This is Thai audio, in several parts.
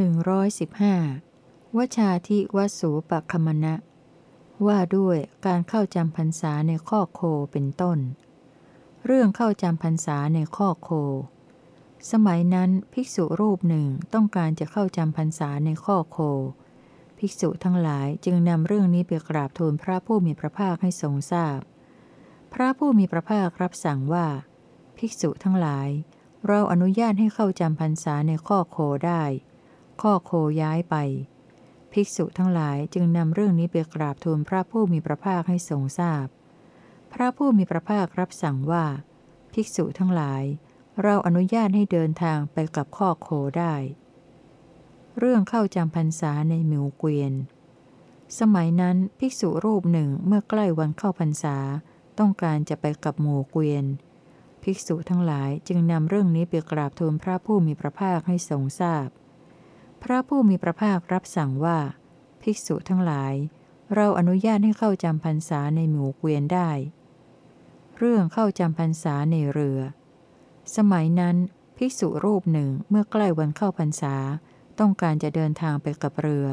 115วชาทิวสูปคมณะ ว่าด้วยการเข้าจำพรรษาในข้อโคเป็นต้น เรื่องเข้าจำพรรษาในข้อโค สมัยนั้นภิกษุรูปหนึ่งต้องการจะเข้าจำพรรษาในข้อโค ภิกษุทั้งหลายจึงนำเรื่องนี้ไปกราบทูลพระผู้มีพระภาคให้ทรงทราบพพระผู้มีพระภาครับสั่งว่า ภิกษุทั้งหลายเราอนุญาตให้เข้าจำพรรษาในข้อโคได้ ข้อโคย้ายไป ภิกษุทั้งหลายจึงนำเรื่องนี้ไปกราบทูลพระผู้มีพระภาคให้ทรงทราบพพระผู้มีพระภาครับสั่งว่า ภิกษุทั้งหลาย เราอนุญาตให้เดินทางไปกับข้อโคได้ เรื่องเข้าจำพรรษาในหมิวเกวียน สมัยนั้นภิกษุรูปหนึ่งเมื่อใกล้วันเข้าพรรษาต้องการจะไปกับหมู่เกวียนภิกษุทั้งหลายจึงนำเรื่องนี้ไปกราบทูลพระผู้มีพระภาคให้ทรงทราบพ พระผู้มีพระภาครับสั่งว่า ภิกษุทั้งหลาย เราอนุญาตให้เข้าจำพรรษาในหมู่เกวียนได้ เรื่องเข้าจำพรรษาในเรือ สมัยนั้นภิกษุรูปหนึ่งเมื่อใกล้วันเข้าพรรษา ต้องการจะเดินทางไปกับเรือ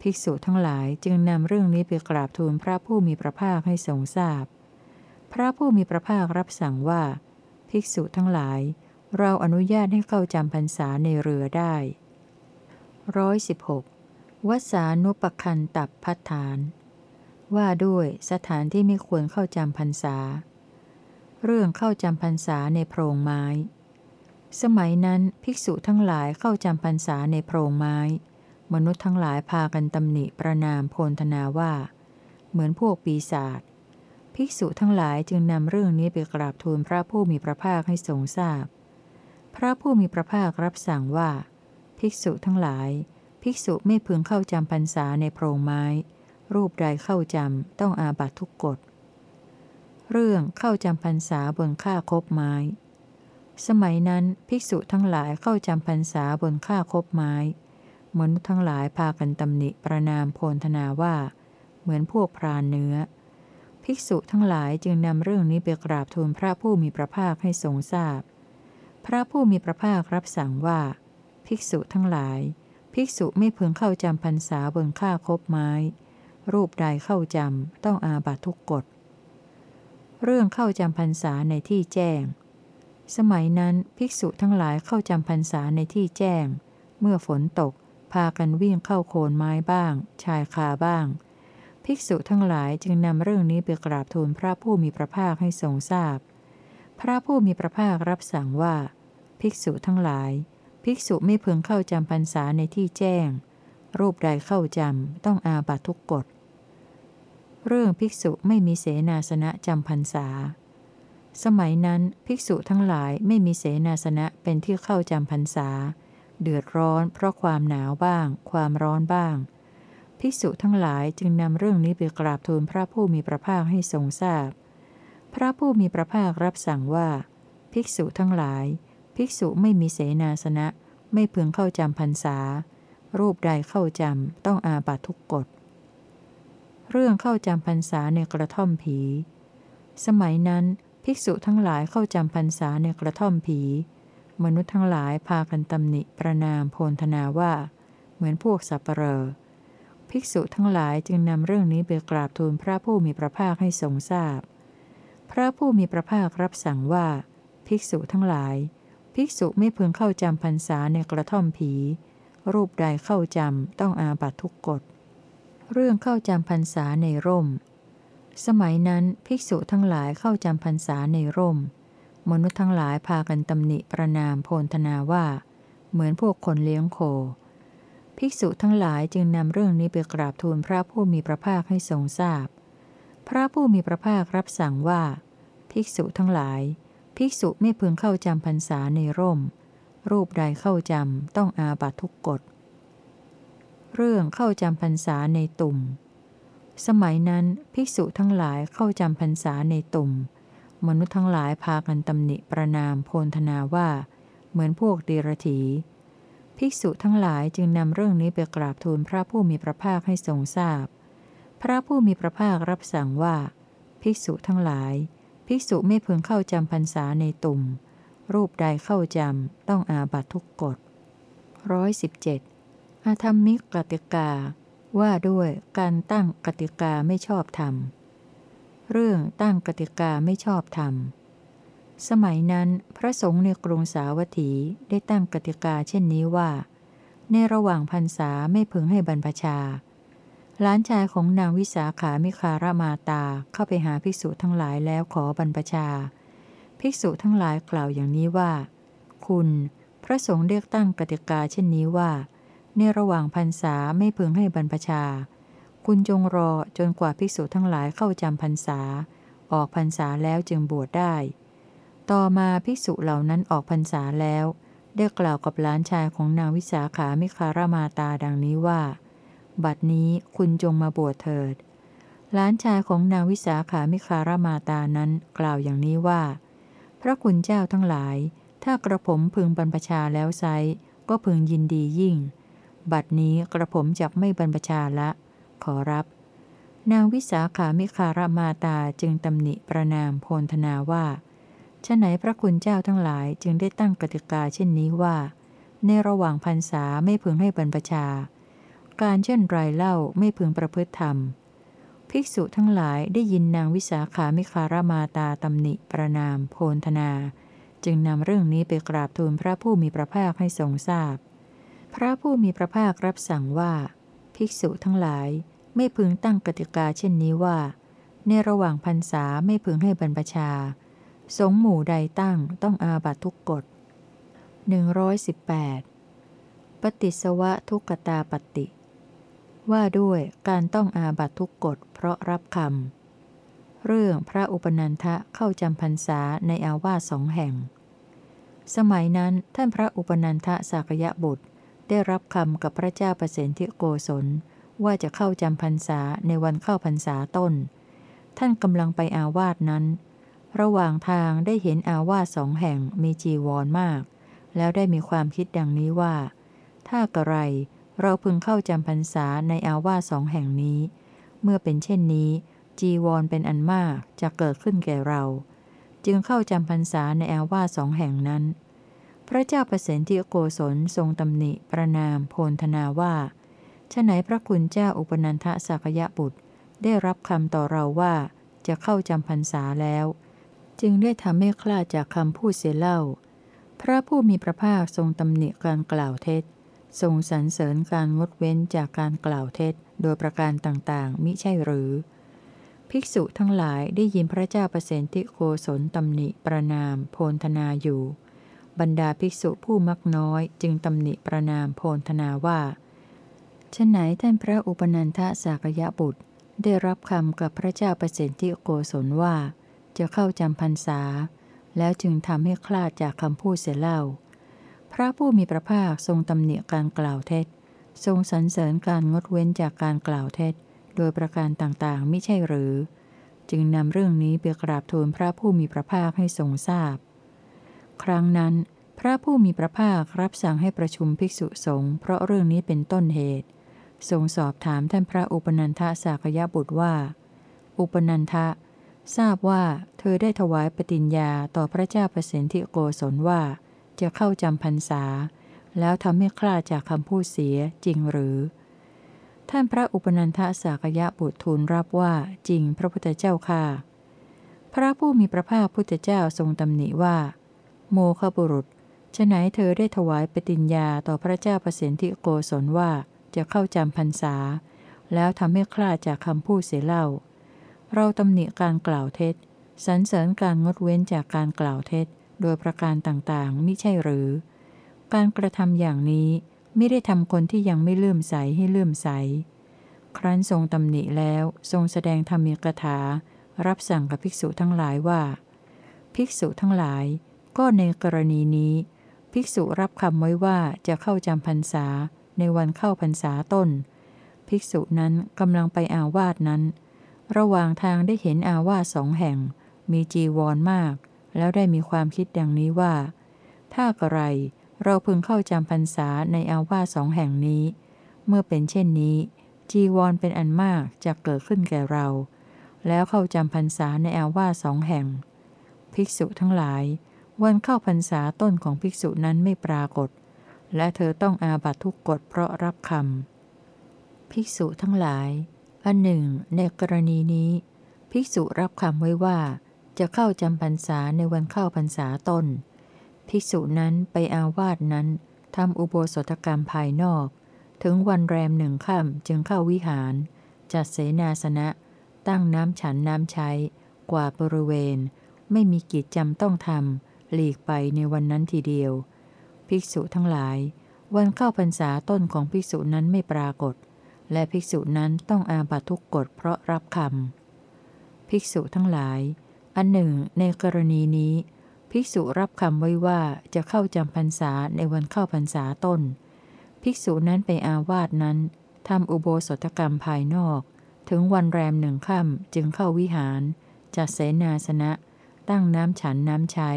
ภิกษุทั้งหลายจึงนำเรื่องนี้ไปกราบทูลพระผู้มีพระภาคให้ทรงทราบพพระผู้มีพระภาครับสั่งว่า ภิกษุทั้งหลาย เราอนุญาตให้เข้าจำพรรษาในเรือได้ ร้อยสิบหกวสานุปคันตับพัฒฐาน ว่าด้วยสถานที่ไม่ควรเข้าจำพรรษา เรื่องเข้าจำพรรษาในโพรงไม้ สมัยนั้นภิกษุทั้งหลายเข้าจำพรรษาในโพรงไม้ มนุษย์ทั้งหลายพากันตำหนิประนามโพลธนาว่า เหมือนพวกปีศาจภิกษุทั้งหลายจึงนำเรื่องนี้ไปกราบทูลพระผู้มีพระภาคให้ทรงทราบพพระผู้มีพระภาครับสั่งว่า ภิกษุทั้งหลาย ภิกษุไม่พึงเข้าจำพรรษาในโพรงไม้ รูปใดเข้าจำต้องอาบัตทุกกฎ เรื่องเข้าจำพรรษาบนค่าคบไม้ สมัยนั้นภิกษุทั้งหลายเข้าจำพรรษาบนค่าคบไม้ มนุษย์ทั้งหลายพากันตำหนิประนามโพลธนาว่า เหมือนพวกพรานเนื้อ ภิกษุทั้งหลายจึงนำเรื่องนี้ไปกราบทูลพระผู้มีพระภาคให้ทรงทราบพพระผู้มีพระภาครับสั่งว่า ภิกษุทั้งหลาย ภิกษุไม่พึงเข้าจำพรรษาบนค่าคบไม้ รูปใดเข้าจำต้องอาบัตทุกกฎ เรื่องเข้าจำพรรษาในที่แจ้ง สมัยนั้นภิกษุทั้งหลายเข้าจำพรรษาในที่แจ้ง เมื่อฝนตก พากันวิ่งเข้าโคนไม้บ้าง ชายคาบ้าง ภิกษุทั้งหลายจึงนำเรื่องนี้ไปกราบทูลพระผู้มีพระภาคให้ทรงทราบพพระผู้มีพระภาครับสั่งว่า ภิกษุทั้งหลาย ภิกษุไม่พึงเข้าจำพรรษาในที่แจ้ง รูปใดเข้าจำต้องอาบัตทุกกฎ เรื่องภิกษุไม่มีเสนาสนะจำพรรษา สมัยนั้นภิกษุทั้งหลายไม่มีเสนาสนะเป็นที่เข้าจำพรรษา เดือดร้อนเพราะความหนาวบ้าง ความร้อนบ้าง ภิกษุทั้งหลายจึงนำเรื่องนี้ไปกราบทูลพระผู้มีพระภาคให้ทรงทราบพพระผู้มีพระภาครับสั่งว่า ภิกษุทั้งหลาย ภิกษุไม่มีเสนาสนะ ไม่พึงเข้าจำพรรษา รูปใดเข้าจำต้องอาบัตทุกกฎ เรื่องเข้าจำพรรษาในกระท่อมผี สมัยนั้นภิกษุทั้งหลายเข้าจำพรรษาในกระท่อมผี มนุษย์ทั้งหลายพากันตำหนิประนามโพลธนาว่า เหมือนพวกสัปเหร่อภิกษุทั้งหลายจึงนำเรื่องนี้ไปกราบทูลพระผู้มีพระภาคให้ทรงทราบพพระผู้มีพระภาครับสั่งว่า ภิกษุทั้งหลาย ภิกษุไม่พึงเข้าจำพรรษาในกระท่อมผี รูปใดเข้าจำต้องอาบัตทุกกฎ เรื่องเข้าจำพรรษาในร่ม สมัยนั้นภิกษุทั้งหลายเข้าจำพรรษาในร่ม มนุษย์ทั้งหลายพากันตำหนิประนามโพลธนาว่า เหมือนพวกคนเลี้ยงโค ภิกษุทั้งหลายจึงนำเรื่องนี้ไปกราบทูลพระผู้มีพระภาคให้ทรงทราบพพระผู้มีพระภาครับสั่งว่า ภิกษุทั้งหลาย ภิกษุไม่พึงเข้าจำพรรษาในร่ม รูปใดเข้าจำต้องอาบัตทุกกฎ เรื่องเข้าจำพรรษาในตุ่ม สมัยนั้นภิกษุทั้งหลายเข้าจำพรรษาในตุ่ม มนุษย์ทั้งหลายพากันตำหนิประนามโพลธนาว่า เหมือนพวกเดรถี ภิกษุทั้งหลายจึงนำเรื่องนี้ไปกราบทูลพระผู้มีพระภาคให้ทรงทราบพพระผู้มีพระภาครับสั่งว่า ภิกษุทั้งหลาย ภิกษุไม่พึงเข้าจำพรรษาในตุ่ม รูปใดเข้าจำ ต้องอาบัตทุกกฎร้อยสิบเจ็ดอาธรรมิกกติกา ว่าด้วยการตั้งกติกาไม่ชอบธรรม เรื่องตั้งกติกาไม่ชอบธรรม สมัยนั้นพระสงฆ์ในกรุงสาวัตถีได้ตั้งกติกาเช่นนี้ว่า ในระหว่างพรรษาไม่พึงให้บรรพชา หลานชายของนางวิสาขามิคารมาตาเข้าไปหาภิกษุทั้งหลายแล้วขอบรรพชา ภิกษุทั้งหลายกล่าวอย่างนี้ว่า คุณ พระสงฆ์เรียกตั้งกติกาเช่นนี้ว่า ในระหว่างพรรษาไม่พึงให้บรรพชา คุณจงรอจนกว่าภิกษุทั้งหลายเข้าจำพรรษา ออกพรรษาแล้วจึงบวชได้ ต่อมาภิกษุเหล่านั้นออกพรรษาแล้ว ได้กล่าวกับหลานชายของนางวิสาขามิคารมาตาดังนี้ว่า บัดนี้คุณจงมาบวชเถิด หลานชายของนางวิสาขามิคารมาตานั้นกล่าวอย่างนี้ว่า พระคุณเจ้าทั้งหลาย ถ้ากระผมพึงบรรพชาแล้วไซก็พึงยินดียิ่ง บัดนี้กระผมจะไม่บรรพชาละ ขอรับ นางวิสาขามิคารมาตาจึงตำหนิประนามโพนธนาว่าฉไหนพระคุณเจ้าทั้งหลายจึงได้ตั้งกติกาเช่นนี้ว่า ในระหว่างพรรษาไม่พึงให้บรรพชา การเช่นไรเล่าไม่พึงประพฤติธรรม ภิกษุทั้งหลายได้ยินนางวิสาขามิคารมาตาตำหนิประนาม โพนธนา จึงนำเรื่องนี้ไปกราบทูลพระผู้มีพระภาคให้ทรงทราบพพระผู้มีพระภาครับสั่งว่า ภิกษุทั้งหลายไม่พึงตั้งกติกาเช่นนี้ว่า ในระหว่างพรรษาไม่พึงให้บรรพชา สงหมู่ใดตั้งต้องอาบัตทุกกฎ118 ปฏิสวะทุกตาปฏิ ว่าด้วยการต้องอาบัตทุกกฎเพราะรับคำ เรื่องพระอุปนันทะเข้าจำพรรษาในอาวาสสองแห่ง สมัยนั้นท่านพระอุปนันทะสากยะบุตรได้รับคำกับพระเจ้าประสิทธิโกศล ว่าจะเข้าจำพรรษาในวันเข้าพรรษาต้น ท่านกำลังไปอาวาสนั้น ระหว่างทางได้เห็นอาวาสสองแห่งมีจีวรมาก แล้วได้มีความคิดดังนี้ว่า ถ้ากระไร เราพึงเข้าจำพรรษาในอาวาสสองแห่งนี้ เมื่อเป็นเช่นนี้ จีวรเป็นอันมากจะเกิดขึ้นแก่เรา จึงเข้าจำพรรษาในอาวาสสองแห่งนั้น พระเจ้าประสิทธิโกศลทรงตำหนิประนามโพนธนาว่าฉไหนพระคุณเจ้าอุปนันทสักยะบุตร ได้รับคำต่อเราว่าจะเข้าจำพรรษาแล้ว จึงได้ทำให้คลาดจากคำพูดเสียเล่า พระผู้มีพระภาคทรงตำหนิการกล่าวเท็จ ทรงสรรเสริญการงดเว้นจากการกล่าวเท็จ โดยประการต่างๆ มิใช่หรือ ภิกษุทั้งหลายได้ยินพระเจ้าประสิทธิโกศลตำหนิประนาม โพนธนาอยู่ บรรดาภิกษุผู้มักน้อยจึงตำหนิประนามโพนธนาว่าฉไหนท่านพระอุปนันทสากยะบุตร ได้รับคำกับพระเจ้าประสิทธิโกศลว่า จะเข้าจำพรรษา แล้วจึงทำให้คลาดจากคำพูดเสียเล่า ระผู้มีพระภาคทรงตำหนิการกล่าวเท็จ ทรงสรรเสริญการงดเว้นจากการกล่าวเท็จ โดยประการต่างๆ ไม่ใช่หรือ จึงนำเรื่องนี้ไปกราบทูลพระผู้มีพระภาคให้ทรงทราบ ครั้งนั้น พระผู้มีพระภาครับสั่งให้ประชุมภิกษุสงฆ์เพราะเรื่องนี้เป็นต้นเหตุ ทรงสอบถามท่านพระอุปนันทสากยบุตรว่า อุปนันทะทราบว่าเธอได้ถวายปฏิญญาต่อพระเจ้าเประสิทธิโกศลว่า จะเข้าจำพรรษา แล้วทำให้คลาดจากคำพูดเสียจริงหรือ ท่านพระอุปนันทสากยะบุตรทูลรับว่าจริงพระพุทธเจ้าค่ะ พระผู้มีพระภาคพุทธเจ้าทรงตำหนิว่า โมฆบุรุษฉไหนเธอได้ถวายปฏิญญาต่อพระเจ้าประสิทธิโกศลว่าจะเข้าจำพรรษา แล้วทำให้คลาดจากคำพูดเสียเล่า เราตำหนิการกล่าวเท็จสรรเสริญการงดเว้นจากการกล่าวเท็จ โดยประการต่างๆมิใช่หรือ การกระทำอย่างนี้ไม่ได้ทำคนที่ยังไม่เลื่อมใสให้เลื่อมใส ครั้นทรงตำหนิแล้วทรงแสดงธรรมีกถา รับสั่งกับภิกษุทั้งหลายว่า ภิกษุทั้งหลาย ก็ในกรณีนี้ ภิกษุรับคำไว้ว่าจะเข้าจำพรรษาในวันเข้าพรรษาต้น ภิกษุนั้นกำลังไปอาวาสนั้น ระหว่างทางได้เห็นอาวาสสองแห่ง มีจีวรมาก แล้วได้มีความคิดดังนี้ว่า ถ้ากระไรเราพึงเข้าจำพรรษาในอาวาสองแห่งนี้ เมื่อเป็นเช่นนี้ จีวรเป็นอันมากจะเกิดขึ้นแก่เรา แล้วเข้าจำพรรษาในอาวาสสองแห่ง ภิกษุทั้งหลาย วันเข้าพรรษาต้นของภิกษุนั้นไม่ปรากฏ และเธอต้องอาบัตทุกกฎเพราะรับคำภิกษุทั้งหลายอันหนึ่ง ในกรณีนี้ ภิกษุรับคำไว้ว่า จะเข้าจำพรรษาในวันเข้าพรรษาต้น ภิกษุนั้นไปอาวาสนั้นทำอุโบสถกรรมภายนอก ถึงวันแรมหนึ่งค่ำจึงเข้าวิหาร จัดเสนาสนะ ตั้งน้ำฉันน้ำใช้ กว่าบริเวณ ไม่มีกิจจำต้องทำหลีกไปในวันนั้นทีเดียว ภิกษุทั้งหลาย วันเข้าพรรษาต้นของภิกษุนั้นไม่ปรากฏ และภิกษุนั้นต้องอาบัตทุกกฎเพราะรับคำภิกษุทั้งหลาย อันหนึ่ง ในกรณีนี้ ภิกษุรับคำไว้ว่าจะเข้าจำพรรษาในวันเข้าพรรษาต้น ภิกษุนั้นไปอาวาสนั้นทำอุโบสถกรรมภายนอก ถึงวันแรมหนึ่งค่ำจึงเข้าวิหาร จัดเสนาสนะ ตั้งน้ำฉันน้ำใช้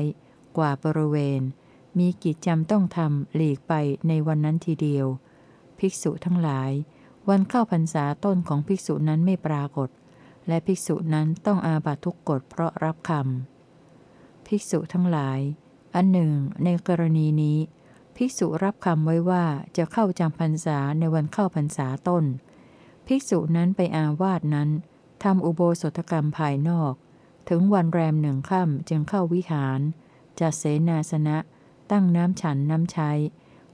กว่าบริเวณ มีกิจจำต้องทำหลีกไปในวันนั้นทีเดียว ภิกษุทั้งหลาย วันเข้าพรรษาต้นของภิกษุนั้นไม่ปรากฏ และภิกษุนั้นต้องอาบัตทุกกฎเพราะรับคำภิกษุทั้งหลาย อันหนึ่ง ในกรณีนี้ ภิกษุรับคำไว้ว่าจะเข้าจำพรรษาในวันเข้าพรรษาต้น ภิกษุนั้นไปอาวาสนั้นทำอุโบสถกรรมภายนอก ถึงวันแรมหนึ่งค่ำจึงเข้าวิหารจัดเสนาสนะ ตั้งน้ำฉันน้ำใช้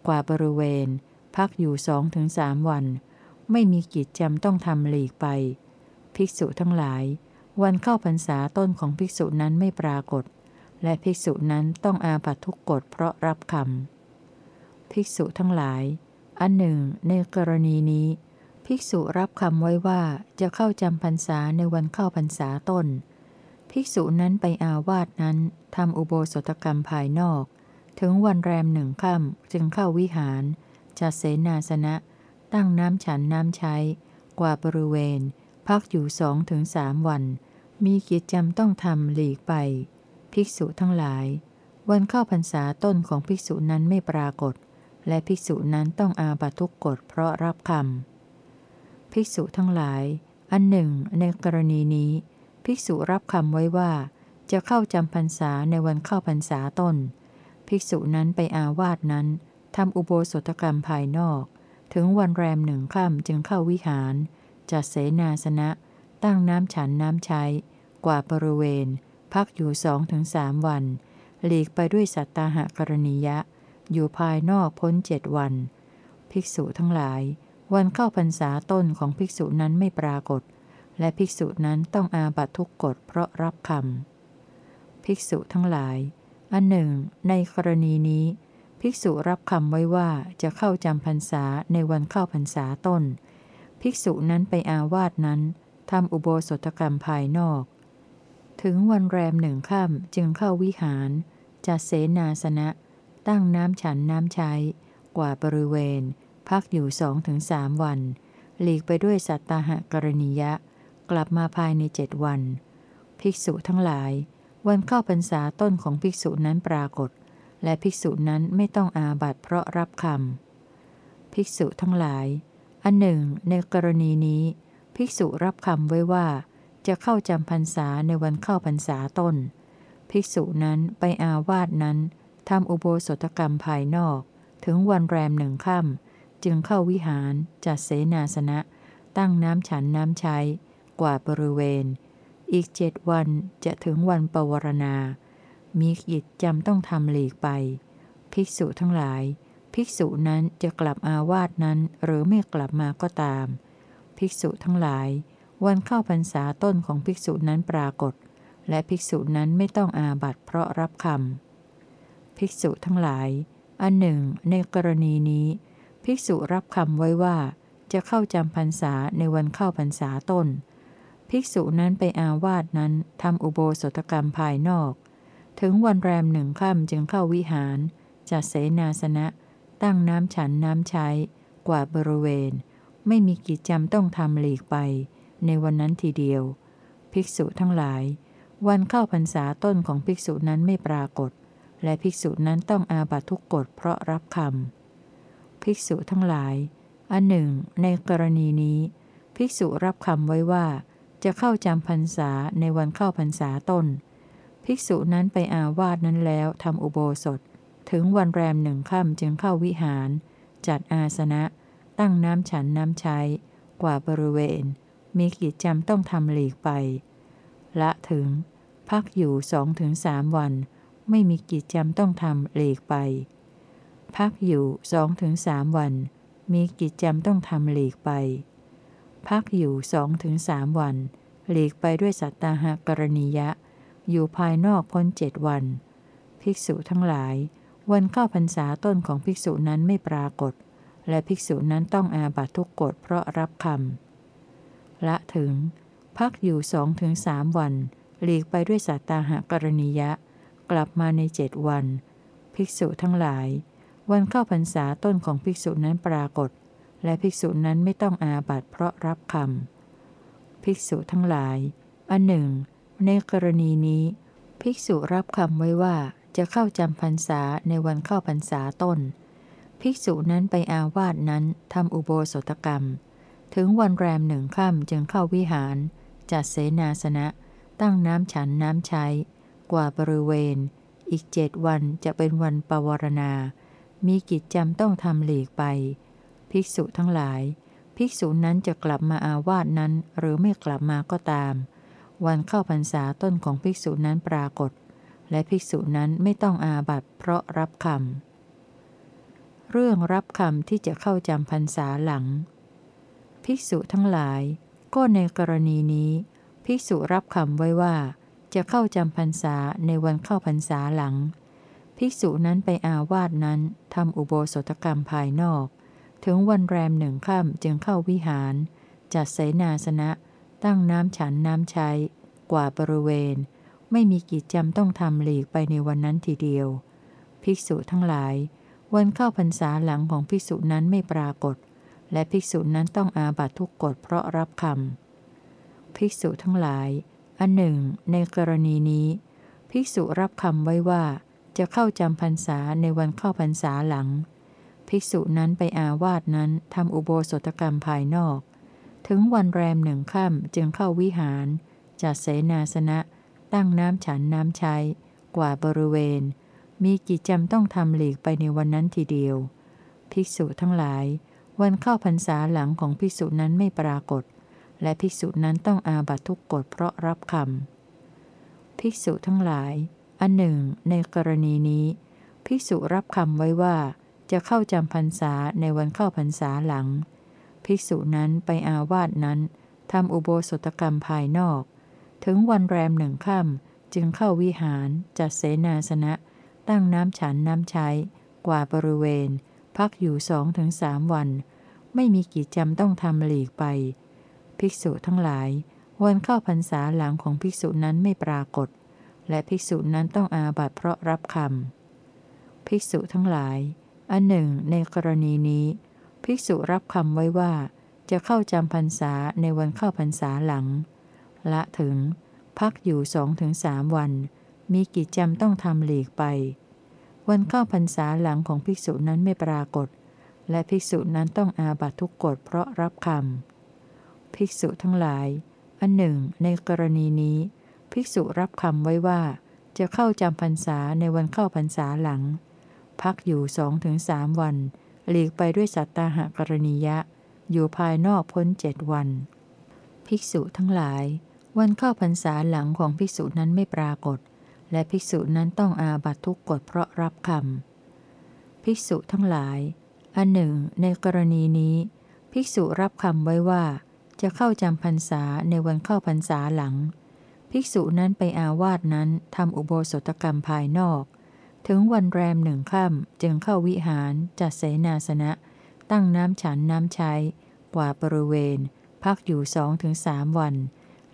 กว่าบริเวณ พักอยู่สองถึงสามวัน ไม่มีกิจจำต้องทำหลีกไป ภิกษุทั้งหลาย วันเข้าพรรษาต้นของภิกษุนั้นไม่ปรากฏ และภิกษุนั้นต้องอาบัตทุกกฎเพราะรับคำภิกษุทั้งหลาย อันหนึ่ง ในกรณีนี้ ภิกษุรับคำไว้ว่าจะเข้าจำพรรษาในวันเข้าพรรษาต้น ภิกษุนั้นไปอาวาสนั้นทำอุโบสถกรรมภายนอก ถึงวันแรมหนึ่งค่ำจึงเข้าวิหารจัดเสนาสนะ ตั้งน้ำฉันน้ำใช้ กว่าบริเวณ พักอยู่สองถึงสามวัน มีกิจจำต้องทำหลีกไป ภิกษุทั้งหลาย วันเข้าพรรษาต้นของภิกษุนั้นไม่ปรากฏ และภิกษุนั้นต้องอาบัตทุกกฎเพราะรับคำภิกษุทั้งหลาย อันหนึ่ง ในกรณีนี้ ภิกษุรับคำไว้ว่า จะเข้าจำพรรษาในวันเข้าพรรษาต้น ภิกษุนั้นไปอาวาสนั้นทำอุโบสถกรรมภายนอก ถึงวันแรมหนึ่งค่ำจึงเข้าวิหาร จัดเสนาสนะ ตั้งน้ำฉันน้ำใช้ กว่าบริเวณ พักอยู่สองถึงสามวัน หลีกไปด้วยสัตตาหกรณียะ อยู่ภายนอกพ้นเจ็ดวัน ภิกษุทั้งหลาย วันเข้าพรรษาต้นของภิกษุนั้นไม่ปรากฏ และภิกษุนั้นต้องอาบัตทุกกฎเพราะรับคำภิกษุทั้งหลาย อันหนึ่ง ในกรณีนี้ ภิกษุรับคำไว้ว่าจะเข้าจำพรรษาในวันเข้าพรรษาต้น ภิกษุนั้นไปอาวาสนั้นทำอุโบสถกรรมภายนอก ถึงวันแรมหนึ่งค่ำจึงเข้าวิหาร จัดเสนาสนะ ตั้งน้ำฉันน้ำใช้ กว่าบริเวณ พักอยู่สองถึงสามวัน หลีกไปด้วยสัตตาหกรณียะ กลับมาภายในเจ็ดวัน ภิกษุทั้งหลาย วันเข้าพรรษาต้นของภิกษุนั้นปรากฏ และภิกษุนั้นไม่ต้องอาบัตเพราะรับคำภิกษุทั้งหลาย อันหนึ่ง ในกรณีนี้ ภิกษุรับคำไว้ว่า จะเข้าจำพรรษาในวันเข้าพรรษาต้น ภิกษุนั้นไปอาวาสนั้นทำอุโบสถกรรมภายนอก ถึงวันแรมหนึ่งค่ำจึงเข้าวิหารจัดเสนาสนะ ตั้งน้ำฉันน้ำใช้ กว่าบริเวณ อีกเจ็ดวันจะถึงวันปวารณา มีกิจจำต้องทำหลีกไป ภิกษุทั้งหลาย ภิกษุนั้นจะกลับอาวาสนั้นหรือไม่กลับมาก็ตาม ภิกษุทั้งหลาย วันเข้าพรรษาต้นของภิกษุนั้นปรากฏ และภิกษุนั้นไม่ต้องอาบัตเพราะรับคำภิกษุทั้งหลาย อันหนึ่ง ในกรณีนี้ ภิกษุรับคำไว้ว่า จะเข้าจำพรรษาในวันเข้าพรรษาต้น ภิกษุนั้นไปอาวาสนั้นทำอุโบสถกรรมภายนอก ถึงวันแรมหนึ่งค่ำจึงเข้าวิหารจัดเสนาสนะ ตั้งน้ำฉันน้ำใช้ กว่าบริเวณ ไม่มีกิจจำต้องทำหลีกไป ในวันนั้นทีเดียว ภิกษุทั้งหลาย วันเข้าพรรษาต้นของภิกษุนั้นไม่ปรากฏ และภิกษุนั้นต้องอาบัตทุกกฎเพราะรับคำภิกษุทั้งหลาย อันหนึ่ง ในกรณีนี้ ภิกษุรับคำไว้ว่า จะเข้าจำพรรษาในวันเข้าพรรษาต้น ภิกษุนั้นไปอาวาสนั้นแล้วทำอุโบสถ ถึงวันแรมหนึ่งค่ำจึงเข้าวิหาร จัดอาสนะ ตั้งน้ำฉันน้ำใช้ กว่าบริเวณ มีกิจจำต้องทำหลีกไป ละถึง พักอยู่สองถึงสามวัน ไม่มีกิจจำต้องทำหลีกไป พักอยู่สองถึงสามวัน มีกิจจำต้องทำหลีกไป พักอยู่สองถึงสามวัน หลีกไปด้วยสัตตาหกรณียะ อยู่ภายนอกพ้นเจ็ดวัน ภิกษุทั้งหลาย วันเข้าพรรษาต้นของภิกษุนั้นไม่ปรากฏ และภิกษุนั้นต้องอาบัตทุกกฎเพราะรับคำละถึง พักอยู่สองถึงสามวัน หลีกไปด้วยสัตตาหกรณียะ กลับมาในเจ็ดวัน ภิกษุทั้งหลาย วันเข้าพรรษาต้นของภิกษุนั้นปรากฏ และภิกษุนั้นไม่ต้องอาบัตเพราะรับคำภิกษุทั้งหลาย อันหนึ่ง ในกรณีนี้ ภิกษุรับคำไว้ว่า จะเข้าจำพรรษาในวันเข้าพรรษาต้น ภิกษุนั้นไปอาวาสนั้นทำอุโบสถกรรม ถึงวันแรมหนึ่งค่ำจึงเข้าวิหาร จัดเสนาสนะ ตั้งน้ำฉันน้ำใช้ กว่าบริเวณ อีกเจ็ดวันจะเป็นวันปวารณา มีกิจจำต้องทำหลีกไป ภิกษุทั้งหลาย ภิกษุนั้นจะกลับมาอาวาสนั้นหรือไม่กลับมาก็ตาม วันเข้าพรรษาต้นของภิกษุนั้นปรากฏ และภิกษุนั้นไม่ต้องอาบัตเพราะรับคำ เรื่องรับคำที่จะเข้าจำพรรษาหลัง ภิกษุทั้งหลาย ก็ในกรณีนี้ ภิกษุรับคำไว้ว่า จะเข้าจำพรรษาในวันเข้าพรรษาหลัง ภิกษุนั้นไปอาวาสนั้นทำอุโบสถกรรมภายนอก ถึงวันแรมหนึ่งค่ำจึงเข้าวิหาร จัดเสนาสนะ ตั้งน้ำฉันน้ำใช้ กว่าบริเวณ ไม่มีกิจจำต้องทำหลีกไปในวันนั้นทีเดียว ภิกษุทั้งหลาย วันเข้าพรรษาหลังของภิกษุนั้นไม่ปรากฏ และภิกษุนั้นต้องอาบัตทุกกฎเพราะรับคำภิกษุทั้งหลาย อันหนึ่ง ในกรณีนี้ ภิกษุรับคำไว้ว่า จะเข้าจำพรรษาในวันเข้าพรรษาหลัง ภิกษุนั้นไปอาวาสนั้นทำอุโบสถกรรมภายนอก ถึงวันแรมหนึ่งค่ำจึงเข้าวิหารจัดเสนาสนะ ตั้งน้ำฉันน้ำใช้ กว่าบริเวณ มีกิจจำต้องทำหลีกไปในวันนั้นทีเดียว ภิกษุทั้งหลาย วันเข้าพรรษาหลังของภิกษุนั้นไม่ปรากฏ และภิกษุนั้นต้องอาบัตทุกกฎเพราะรับคำภิกษุทั้งหลาย อันหนึ่ง ในกรณีนี้ ภิกษุรับคำไว้ว่าจะเข้าจำพรรษาในวันเข้าพรรษาหลัง ภิกษุนั้นไปอาวาสนั้นทำอุโบสถกรรมภายนอก ถึงวันแรมหนึ่งค่ำจึงเข้าวิหาร จัดเสนาสนะ ตั้งน้ำฉันน้ำใช้ กว่าบริเวณ พักอยู่สองถึงสามวัน ไม่มีกิจจำต้องทำหลีกไป ภิกษุทั้งหลาย วันเข้าพรรษาหลังของภิกษุนั้นไม่ปรากฏ และภิกษุนั้นต้องอาบัติเพราะรับคำภิกษุทั้งหลาย อันหนึ่ง ในกรณีนี้ ภิกษุรับคำไว้ว่า จะเข้าจำพรรษาในวันเข้าพรรษาหลัง ละถึง พักอยู่สองถึงสามวัน มีกิจจำต้องทำหลีกไป วันเข้าพรรษาหลังของภิกษุนั้นไม่ปรากฏ และภิกษุนั้นต้องอาบัตทุกกฎเพราะรับคำภิกษุทั้งหลาย อันหนึ่ง ในกรณีนี้ ภิกษุรับคำไว้ว่า จะเข้าจำพรรษาในวันเข้าพรรษาหลัง พักอยู่สองถึงสามวัน หลีกไปด้วยสัตตาหกรณียะ อยู่ภายนอกพ้นเจ็ดวันภิกษุทั้งหลาย วันเข้าพรรษาหลังของภิกษุนั้นไม่ปรากฏ และภิกษุนั้นต้องอาบัตทุกกฎเพราะรับคำภิกษุทั้งหลาย อันหนึ่ง ในกรณีนี้ ภิกษุรับคำไว้ว่า จะเข้าจำพรรษาในวันเข้าพรรษาหลัง ภิกษุนั้นไปอาวาสนั้นทำอุโบสถกรรมภายนอก ถึงวันแรมหนึ่งค่ำจึงเข้าวิหารจัดเสนาสนะ ตั้งน้ำฉันน้ำใช้ กว่าบริเวณ พักอยู่สองถึงสามวัน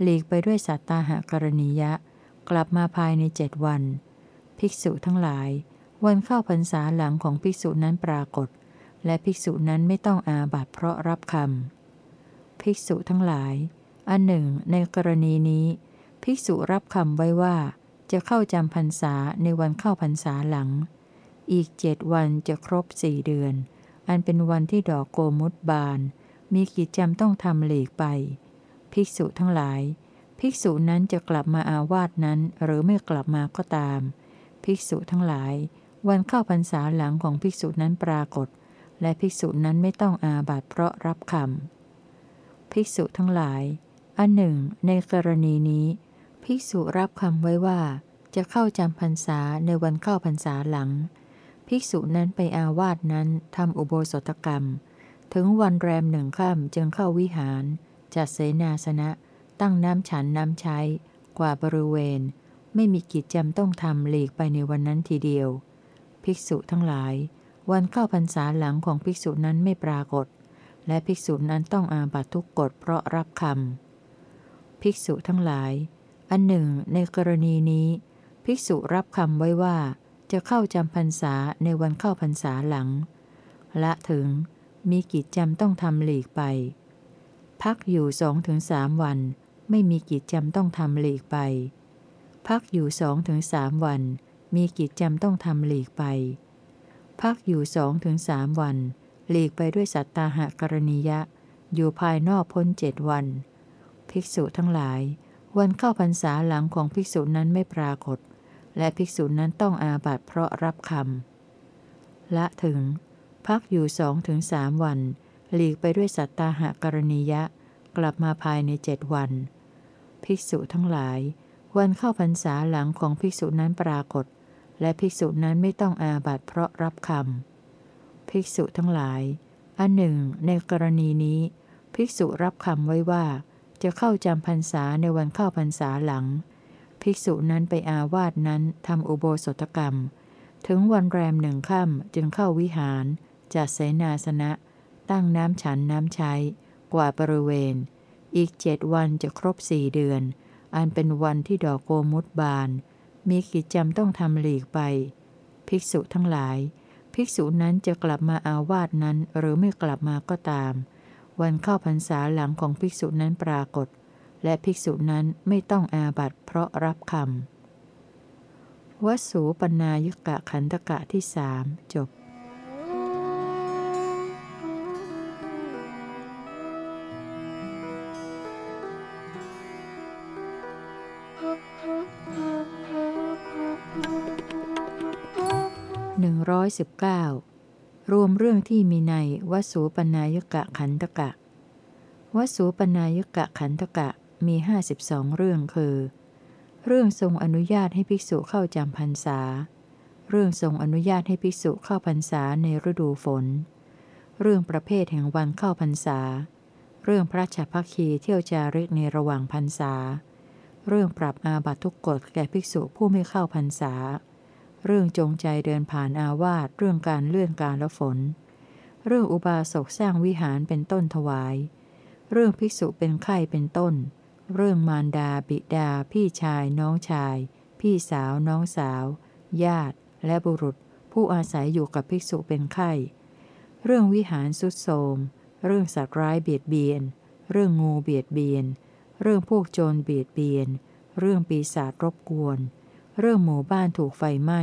หลีกไปด้วยสัตตาหกรณียะ กลับมาภายในเจ็ดวัน ภิกษุทั้งหลาย วันเข้าพรรษาหลังของภิกษุนั้นปรากฏ และภิกษุนั้นไม่ต้องอาบัตเพราะรับคำภิกษุทั้งหลาย อันหนึ่ง ในกรณีนี้ ภิกษุรับคำไว้ว่าจะเข้าจำพรรษาในวันเข้าพรรษาหลัง อีกเจ็ดวันจะครบสี่เดือน อันเป็นวันที่ดอกโกมุตบาน มีกิจจำต้องทำหลีกไป ภิกษุทั้งหลาย ภิกษุนั้นจะกลับมาอาวาสนั้น หรือไม่กลับมาก็ตาม ภิกษุทั้งหลาย วันเข้าพรรษาหลังของภิกษุนั้นปรากฏ และภิกษุนั้นไม่ต้องอาบัติเพราะรับคำภิกษุทั้งหลาย อันหนึ่ง ในกรณีนี้ ภิกษุรับคำไว้ว่า จะเข้าจำพรรษาในวันเข้าพรรษาหลัง ภิกษุนั้นไปอาวาสนั้นทำอุโบสถกรรม ถึงวันแรมหนึ่งค่ำจึงเข้าวิหาร จัดเสนาสนะ ตั้งน้ำฉันน้ำใช้ กว่าบริเวณ ไม่มีกิจจำต้องทำหลีกไปในวันนั้นทีเดียว ภิกษุทั้งหลาย วันเข้าพรรษาหลังของภิกษุนั้นไม่ปรากฏ และภิกษุนั้นต้องอาบัตทุกกฎเพราะรับคำภิกษุทั้งหลาย อันหนึ่ง ในกรณีนี้ ภิกษุรับคำไว้ว่า จะเข้าจำพรรษาในวันเข้าพรรษาหลัง ละถึงมีกิจจำต้องทำหลีกไป พักอยู่สองถึงสามวัน ไม่มีกิจจำต้องทำหลีกไป พักอยู่สองถึงสามวัน มีกิจจำต้องทำหลีกไป พักอยู่สองถึงสามวัน หลีกไปด้วยสัตตาหกรณียะ อยู่ภายนอกพ้นเจ็ดวัน ภิกษุทั้งหลาย วันเข้าพรรษาหลังของภิกษุนั้นไม่ปรากฏ และภิกษุนั้นต้องอาบัติเพราะรับคำละถึง พักอยู่สองถึงสามวัน หลีกไปด้วยสัตตาหะกรณียะ กลับมาภายในเจ็ดวัน ภิกษุทั้งหลาย วันเข้าพรรษาหลังของภิกษุนั้นปรากฏ และภิกษุนั้นไม่ต้องอาบัติเพราะรับคำภิกษุทั้งหลาย อันหนึ่ง ในกรณีนี้ ภิกษุรับคำไว้ว่า จะเข้าจำพรรษาในวันเข้าพรรษาหลัง ภิกษุนั้นไปอาวาสนั้นทำอุโบสถกรรม ถึงวันแรมหนึ่งค่ำจึงเข้าวิหารจัดเสนาสนะ ตั้งน้ำฉันน้ำใช้ กว่าบริเวณ อีกเจ็ดวันจะครบสี่เดือน อันเป็นวันที่ดอกโกมุตบาน มีกิจจำต้องทำหลีกไป ภิกษุทั้งหลาย ภิกษุนั้นจะกลับมาอาวาสนั้นหรือไม่กลับมาก็ตาม วันเข้าพรรษาหลังของภิกษุนั้นปรากฏ และภิกษุนั้นไม่ต้องอาบัติเพราะรับคำวสูปนายกะขันตกะที่สามจบ 119 รวมเรื่องที่มีในวสูปนายกะขันตกะ วสูปนายกะขันตกะมี 52 เรื่องคือ เรื่องทรงอนุญาตให้ภิกษุเข้าจำพรรษา เรื่องทรงอนุญาตให้ภิกษุเข้าพรรษาในฤดูฝน เรื่องประเภทแห่งวันเข้าพรรษา เรื่องพระฉัพพคีเที่ยวจาริกในระหว่างพรรษา เรื่องปรับอาบัตทุกกฎแก่ภิกษุผู้ไม่เข้าพรรษา เรื่องจงใจเดินผ่านอาวาสเรื่องการเลื่อนการละฝน เรื่องอุบาสกสร้างวิหารเป็นต้นถวาย เรื่องภิกษุเป็นไข้เป็นต้น เรื่องมารดาบิดา พี่ชาย น้องชาย พี่สาว น้องสาว ญาติ และบุรุษ ผู้อาศัยอยู่กับภิกษุเป็นไข้ เรื่องวิหารสุดโทมเรื่องสัตว์ร้ายเบียดเบียน เรื่องงูเบียดเบียน เรื่องพวกโจรเบียดเบียน เรื่องปีศาจรบกวน เรื่องหมู่บ้านถูกไฟไหม้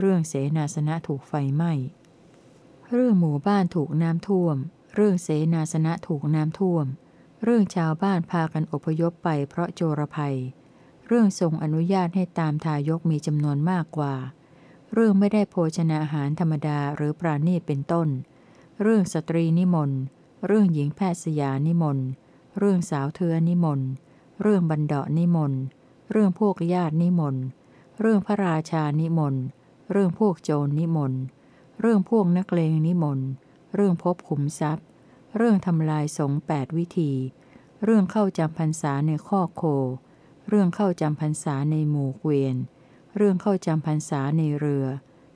เรื่องเสนาสนะถูกไฟไหม้ เรื่องหมู่บ้านถูกน้ำท่วม เรื่องเสนาสนะถูกน้ำท่วม เรื่องชาวบ้านพากันอพยพไปเพราะโจรภัย เรื่องทรงอนุญาตให้ตามทายกมีจำนวนมากกว่า เรื่องไม่ได้โภชนาอาหารธรรมดาหรือปราณีตเป็นต้น เรื่องสตรีนิมนต์ เรื่องหญิงแพทย์สยานิมนต์ เรื่องสาวเทือนิมนต์ เรื่องบันดานิมนต์ เรื่องพวกญาตินิมนต์ เรื่องพระราชานิมนต์ เรื่องพวกโจรนิมนต์ เรื่องพวกนักเลงนิมนต์ เรื่องพบขุมทรัพย์ เรื่องทำลายสงแปดวิธี เรื่องเข้าจำพรรษาในข้อโค เรื่องเข้าจำพรรษาในหมู่เกวียน เรื่องเข้าจำพรรษาในเรือ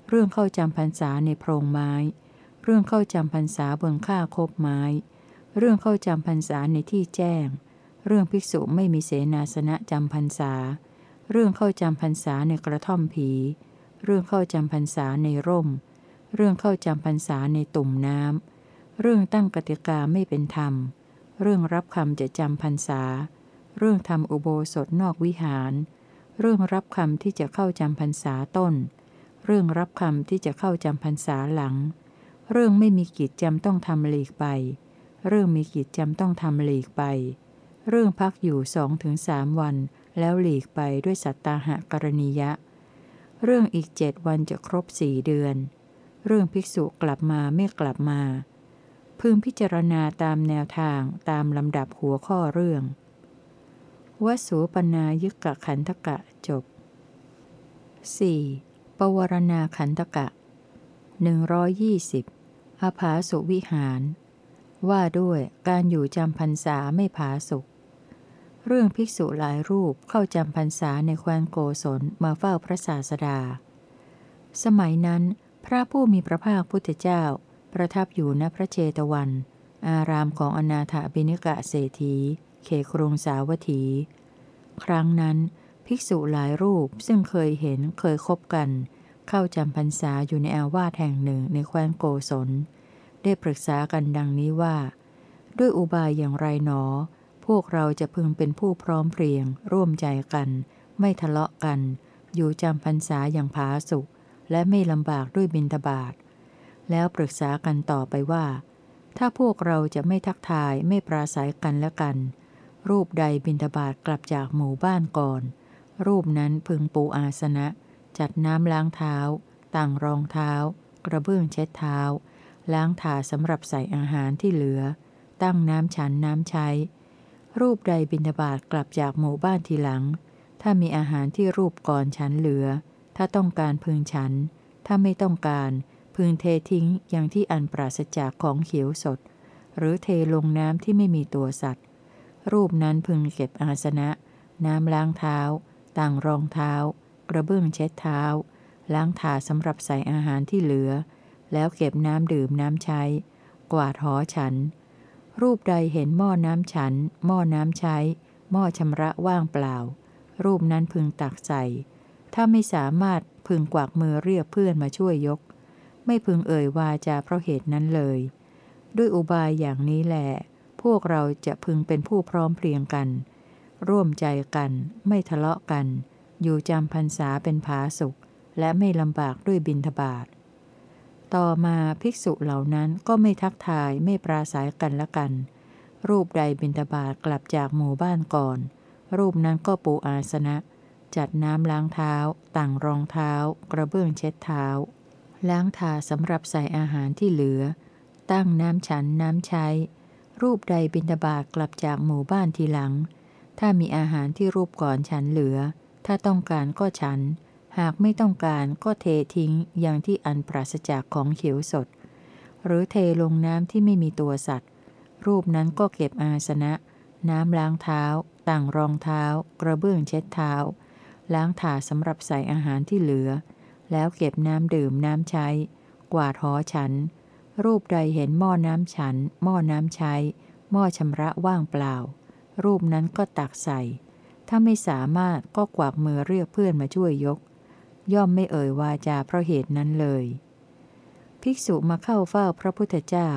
เรื่องเข้าจำพรรษาในโพรงไม้ เรื่องเข้าจำพรรษาบนข้าคบไม้ เรื่องเข้าจำพรรษาในที่แจ้ง เรื่องภิกษุไม่มีเสนาสนะจำพรรษา เรื่องเข้าจำพรรษาในกระท่อมผี เรื่องเข้าจำพรรษาในร่ม เรื่องเข้าจำพรรษาในตุ่มน้ำ เรื่องตั้งกติกาไม่เป็นธรรม เรื่องรับคำจะจำพรรษา เรื่องทำอุโบสถนอกวิหาร เรื่องรับคำที่จะเข้าจำพรรษาต้น เรื่องรับคำที่จะเข้าจำพรรษาหลัง เรื่องไม่มีกิจจำต้องทำหลีกไป เรื่องมีกิจจำต้องทำหลีกไป เรื่องพักอยู่สองถึงสามวัน แล้วหลีกไปด้วยสัตตาหะกรณียะ เรื่องอีกเจ็ดวันจะครบสี่เดือน เรื่องภิกษุกลับมาไม่กลับมา พึงพิจารณาตามแนวทางตามลำดับหัวข้อเรื่องวสูปนายึกกะขันธกะจบ 4. ปวารณาขันธกะ 120 อภาสุวิหาร ว่าด้วยการอยู่จำพรรษาไม่ผาสุก เรื่องภิกษุหลายรูปเข้าจำพรรษาในแคว้นโกศลมาเฝ้าพระศาสดา สมัยนั้น พระผู้มีพระภาคพุทธเจ้า ประทับอยู่ณพระเจตวัน อารามของอนาถบิณิกะเศรษฐี เขครงสาวัตถี ครั้งนั้น ภิกษุหลายรูปซึ่งเคยเห็นเคยคบกัน เข้าจำพรรษาอยู่ในอาวาสแห่งหนึ่งในแคว้นโกศล ได้ปรึกษากันดังนี้ว่า ด้วยอุบายอย่างไรหนอ พวกเราจะพึงเป็นผู้พร้อมเพรียง ร่วมใจกัน ไม่ทะเลาะกัน อยู่จำพรรษาอย่างผาสุกและไม่ลำบากด้วยบินทบาทแล้วปรึกษากันต่อไปว่า ถ้าพวกเราจะไม่ทักทายไม่ปราศัยกันและกัน รูปใดบินทบาทกลับจากหมู่บ้านก่อน รูปนั้นพึงปูอาสนะ จัดน้ำล้างเท้าตั้งรองเท้า กระเบื้องเช็ดเท้า ล้างถาสำหรับใส่อาหารที่เหลือ ตั้งน้ำฉันน้ำใช้ รูปใดบินบาทกลับจากหมู่บ้านทีหลัง ถ้ามีอาหารที่รูปก่อนฉันเหลือ ถ้าต้องการพึงฉัน ถ้าไม่ต้องการพึงเททิ้งอย่างที่อันปราศจากของเขียวสด หรือเทลงน้ำที่ไม่มีตัวสัตว์ รูปนั้นพึงเก็บอาสนะ น้ำล้างเท้า ต่างรองเท้า กระเบื้องเช็ดเท้า ล้างถาสำหรับใส่อาหารที่เหลือ แล้วเก็บน้ำดื่มน้ำใช้ กวาดหอฉัน รูปใดเห็นหม้อน้ำฉัน หม้อน้ำใช้ หม้อชำระว่างเปล่า รูปนั้นพึงตักใส่ ถ้าไม่สามารถพึงกวักมือเรียกเพื่อนมาช่วยยก ไม่พึงเอ่ยวาจาเพราะเหตุนั้นเลย ด้วยอุบายอย่างนี้แหละพวกเราจะพึงเป็นผู้พร้อมเพรียงกัน ร่วมใจกัน ไม่ทะเลาะกัน อยู่จำพรรษาเป็นผาสุข และไม่ลำบากด้วยบินทบาท ต่อมาภิกษุเหล่านั้นก็ไม่ทักทายไม่ปราศัยกันละกัน รูปใดบินตบาทกลับจากหมู่บ้านก่อน รูปนั้นก็ปูอาสนะ จัดน้ำล้างเท้า ต่างรองเท้า กระเบื้องเช็ดเท้า ล้างถาสำหรับใส่อาหารที่เหลือ ตั้งน้ำฉันน้ำใช้ รูปใดบินตบาทกลับจากหมู่บ้านทีหลัง ถ้ามีอาหารที่รูปก่อนฉันเหลือ ถ้าต้องการก็ฉัน หากไม่ต้องการก็เททิ้งอย่างที่อันปราศจากของเขียวสด หรือเทลงน้ำที่ไม่มีตัวสัตว์ รูปนั้นก็เก็บอาสนะ น้ำล้างเท้า ต่างรองเท้า กระเบื้องเช็ดเท้า ล้างถาสำหรับใส่อาหารที่เหลือ แล้วเก็บน้ำดื่มน้ำใช้ กวาดหอฉัน รูปใดเห็นหม้อน้ำฉัน หม้อน้ำใช้ หม้อชำระว่างเปล่า รูปนั้นก็ตักใส่ ถ้าไม่สามารถก็กวากมือเรียกเพื่อนมาช่วยยก ย่อมไม่เอ่ยวาจาเพราะเหตุนั้นเลย ภิกษุมาเข้าเฝ้าพระพุทธเจ้า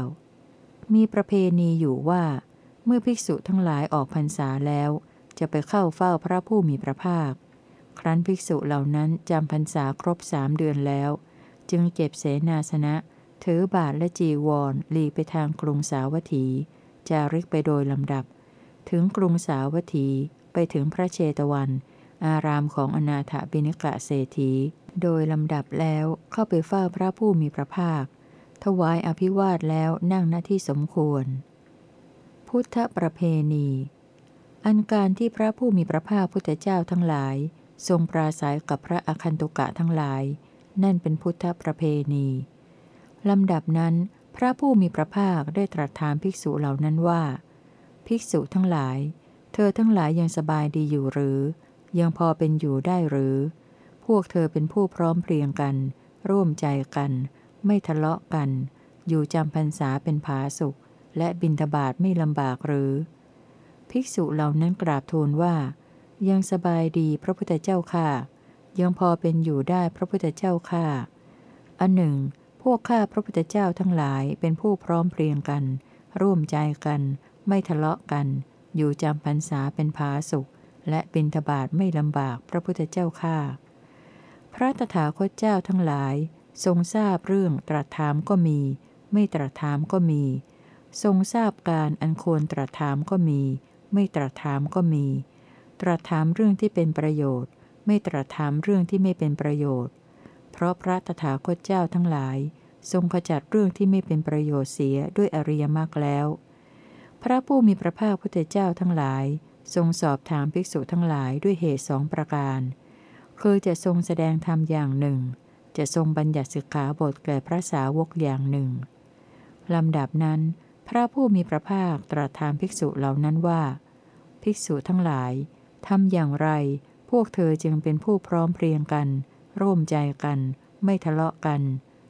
มีประเพณีอยู่ว่า เมื่อภิกษุทั้งหลายออกพรรษาแล้ว จะไปเข้าเฝ้าพระผู้มีพระภาค ครั้นภิกษุเหล่านั้นจำพรรษาครบสามเดือนแล้ว จึงเก็บเสนาสนะ ถือบาทและจีวรลีไปทางกรุงสาวัตถี จาริกไปโดยลำดับ ถึงกรุงสาวัตถีไปถึงพระเชตวัน อารามของอนาถบิณกะเศรษฐี โดยลำดับแล้วเข้าไปเฝ้าพระผู้มีพระภาค ถวายอภิวาทแล้วนั่งหน้าที่สมควร พุทธประเพณี อันการที่พระผู้มีพระภาคพุทธเจ้าทั้งหลาย ทรงปราศัยกับพระอคันตุกะทั้งหลาย นั่นเป็นพุทธประเพณีลำดับนั้น พระผู้มีพระภาคได้ตรัสถามภิกษุเหล่านั้นว่า ภิกษุทั้งหลาย เธอทั้งหลายยังสบายดีอยู่หรือ ยังพอเป็นอยู่ได้หรือ พวกเธอเป็นผู้พร้อมเพรียงกัน ร่วมใจกัน ไม่ทะเลาะกัน อยู่จำพรรษาเป็นผาสุข และบินทบาทไม่ลำบากหรือ ภิกษุเหล่านั้นกราบทูลว่า ยังสบายดีพระพุทธเจ้าค่ะ ยังพอเป็นอยู่ได้พระพุทธเจ้าค่ะ อันหนึ่ง พวกข้าพระพุทธเจ้าทั้งหลายเป็นผู้พร้อมเพรียงกัน ร่วมใจกัน ไม่ทะเลาะกัน อยู่จำพรรษาเป็นผาสุข และบินทบาทไม่ลำบากพระพุทธเจ้าข้าพระตถาคตเจ้าทั้งหลาย ทรงทราบเรื่องตรัสถามก็มี ไม่ตรัสถามก็มี ทรงทราบการอันควรตรัสถามก็มี ไม่ตรัสถามก็มี ตรัสถามเรื่องที่เป็นประโยชน์ ไม่ตรัสถามเรื่องที่ไม่เป็นประโยชน์ เพราะพระตถาคตเจ้าทั้งหลาย ทรงขจัดเรื่องที่ไม่เป็นประโยชน์เสียด้วยอริยมรรคแล้ว พระผู้มีพระภาคพุทธเจ้าทั้งหลาย ทรงสอบถามภิกษุทั้งหลายด้วยเหตุสองประการ คือจะทรงแสดงธรรมอย่างหนึ่ง จะทรงบัญญัติสิกขาบทแก่พระสาวกอย่างหนึ่งลำดับนั้น พระผู้มีพระภาคตรัสถามภิกษุเหล่านั้นว่า ภิกษุทั้งหลายทำอย่างไร พวกเธอจึงเป็นผู้พร้อมเพรียงกัน ร่วมใจกัน ไม่ทะเลาะกัน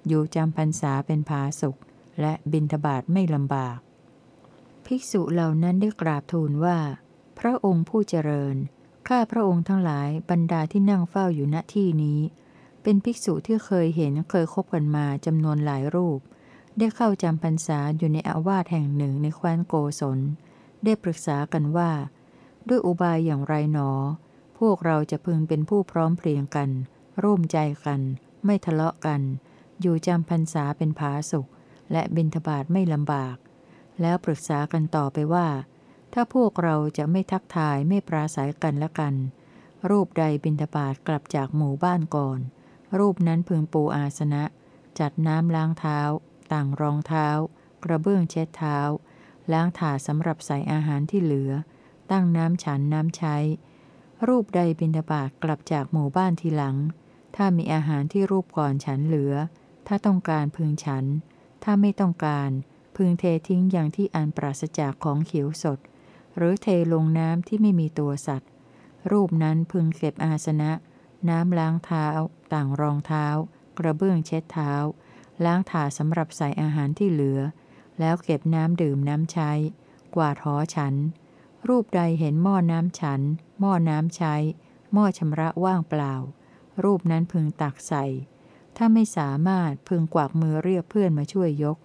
อยู่จำพรรษาเป็นผาสุข และบินทบาทไม่ลำบาก ภิกษุเหล่านั้นได้กราบทูลว่า พระองค์ผู้เจริญ ข้าพระองค์ทั้งหลายบรรดาที่นั่งเฝ้าอยู่ณที่นี้ เป็นภิกษุที่เคยเห็นเคยคบกันมาจำนวนหลายรูป ได้เข้าจำพรรษาอยู่ในอาวาสแห่งหนึ่งในแคว้นโกศล ได้ปรึกษากันว่า ด้วยอุบายอย่างไรหนอ พวกเราจะพึงเป็นผู้พร้อมเพรียงกัน ร่วมใจกัน ไม่ทะเลาะกัน อยู่จำพรรษาเป็นผาสุข และบินทบาทไม่ลำบาก แล้วปรึกษากันต่อไปว่า ถ้าพวกเราจะไม่ทักทายไม่ปราศัยกันและกัน รูปใดบินทบาทกลับจากหมู่บ้านก่อน รูปนั้นพึงปูอาสนะ จัดน้ำล้างเท้า ต่างรองเท้า กระเบื้องเช็ดเท้า ล้างถาดสำหรับใส่อาหารที่เหลือ ตั้งน้ำฉันน้ำใช้ รูปใดบินทบาทกลับจากหมู่บ้านทีหลัง ถ้ามีอาหารที่รูปก่อนฉันเหลือ ถ้าต้องการพึงฉัน ถ้าไม่ต้องการ พึงเททิ้งอย่างที่อันปราศจากของเขียวสด หรือเทลงน้ำที่ไม่มีตัวสัตว์ รูปนั้นพึงเก็บอาสนะ น้ำล้างเท้า ต่างรองเท้า กระเบื้องเช็ดเท้า ล้างถาสำหรับใส่อาหารที่เหลือ แล้วเก็บน้ำดื่มน้ำใช้ กวาดหอฉัน รูปใดเห็นหม้อน้ำฉัน หม้อน้ำใช้ หม้อชำระว่างเปล่า รูปนั้นพึงตักใส่ ถ้าไม่สามารถพึงกวักมือเรียกเพื่อนมาช่วยยก